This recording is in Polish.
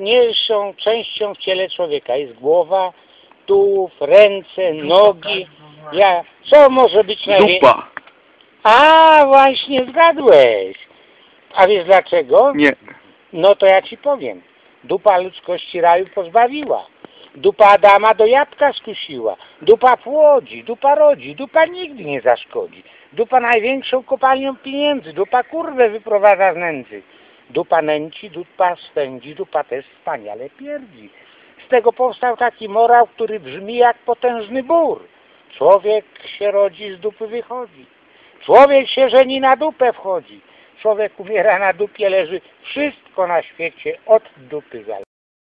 najistotniejszą częścią w ciele człowieka jest głowa, tułów, ręce, nogi. Ja, co może być najwięcej? Dupa. A, właśnie zgadłeś. A wiesz dlaczego? Nie. No to ja ci powiem. Dupa ludzkości raju pozbawiła. Dupa Adama do jabłka skusiła. Dupa płodzi, dupa rodzi, dupa nigdy nie zaszkodzi. Dupa największą kopalnią pieniędzy, dupa kurwę wyprowadza z nędzy. Dupa nęci, dupa spędzi, dupa też wspaniale pierdzi. Z tego powstał taki morał, który brzmi jak potężny bór. Człowiek się rodzi, z dupy wychodzi. Człowiek się żeni, na dupę wchodzi. Człowiek umiera na dupie, leży. Wszystko na świecie od dupy zależy.